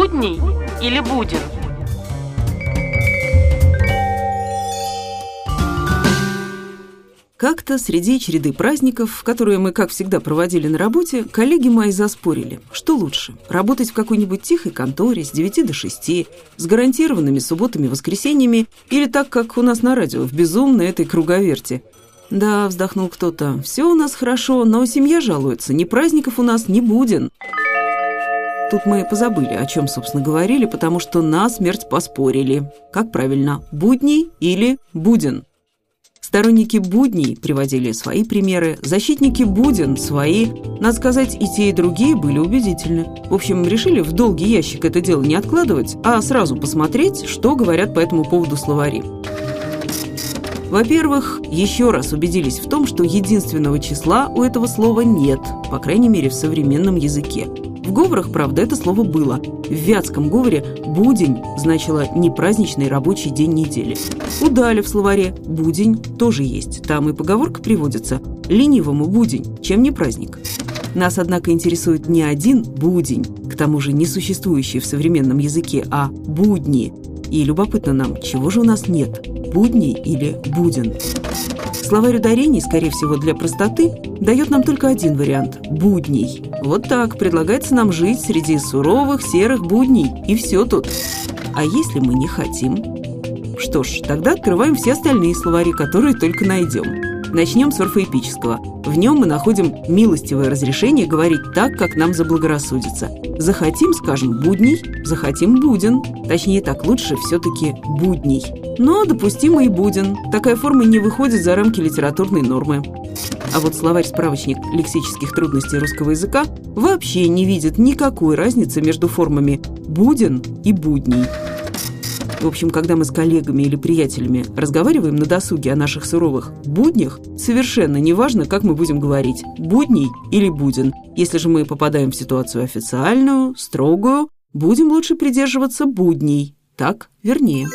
будний или буден? Как-то среди череды праздников, которые мы, как всегда, проводили на работе, коллеги мои заспорили, что лучше – работать в какой-нибудь тихой конторе с 9 до 6, с гарантированными субботами и воскресеньями, или так, как у нас на радио, в безумной этой круговерте. Да, вздохнул кто-то, все у нас хорошо, но семья жалуется, ни праздников у нас не будет. Тут мы позабыли, о чем, собственно, говорили, потому что на смерть поспорили. Как правильно, будний или буден? Сторонники будней приводили свои примеры, защитники буден – свои. Надо сказать, и те, и другие были убедительны. В общем, решили в долгий ящик это дело не откладывать, а сразу посмотреть, что говорят по этому поводу словари. Во-первых, еще раз убедились в том, что единственного числа у этого слова нет, по крайней мере в современном языке. В говорах, правда, это слово было. В вятском говоре «будень» значило «непраздничный рабочий день недели». У Даля в словаре «будень» тоже есть. Там и поговорка приводится «ленивому будень, чем не праздник». Нас, однако, интересует не один будень, к тому же не существующий в современном языке, а будни. И любопытно нам, чего же у нас нет – будней или буден? Словарь ударений, скорее всего, для простоты, дает нам только один вариант – будний. Вот так предлагается нам жить среди суровых серых будней, и все тут. А если мы не хотим? Что ж, тогда открываем все остальные словари, которые только найдем. Начнем с орфоэпического. В нем мы находим милостивое разрешение говорить так, как нам заблагорассудится. Захотим, скажем, будний, захотим буден. Точнее так, лучше все-таки будний. Но допустимо и буден. Такая форма не выходит за рамки литературной нормы. А вот словарь-справочник лексических трудностей русского языка вообще не видит никакой разницы между формами «буден» и «будний». В общем, когда мы с коллегами или приятелями разговариваем на досуге о наших суровых буднях, совершенно неважно, как мы будем говорить – будний или буден. Если же мы попадаем в ситуацию официальную, строгую, будем лучше придерживаться будней. Так вернее.